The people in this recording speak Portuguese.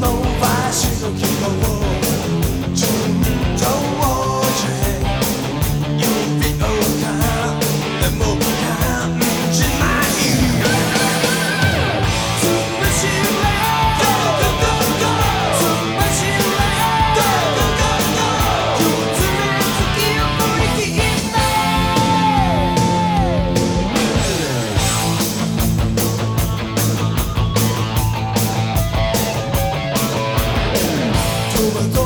の場しの昨日不管多